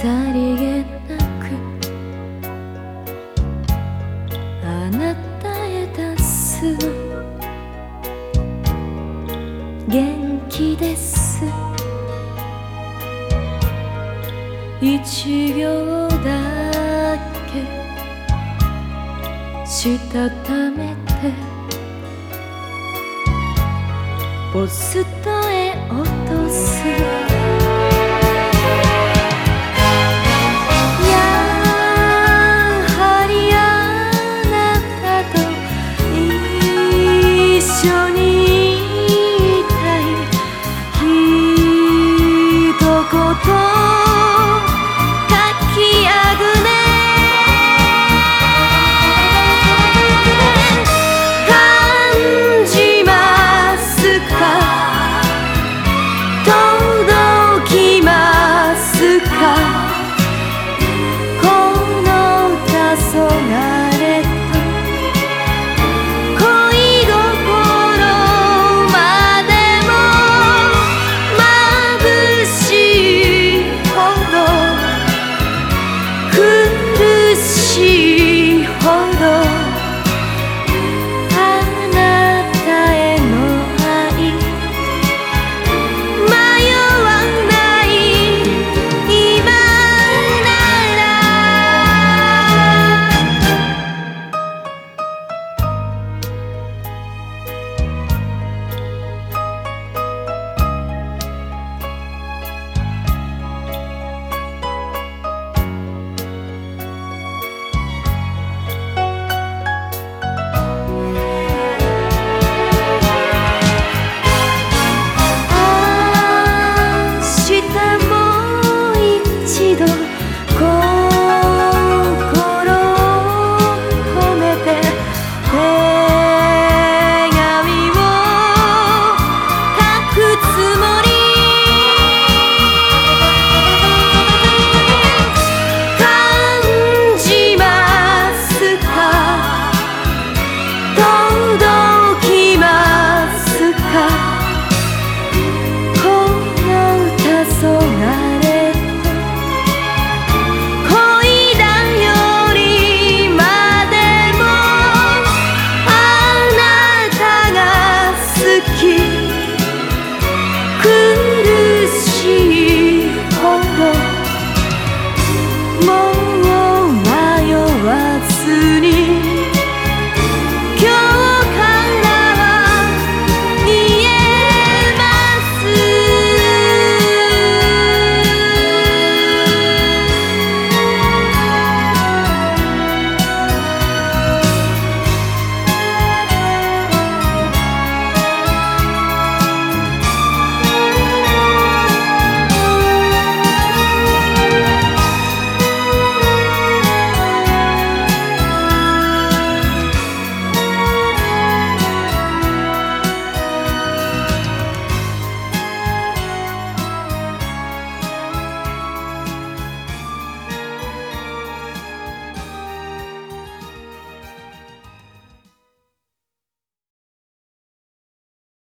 さりげなくあなたへ出す。元気です。一秒だけ。したためて。ポストへ落とす。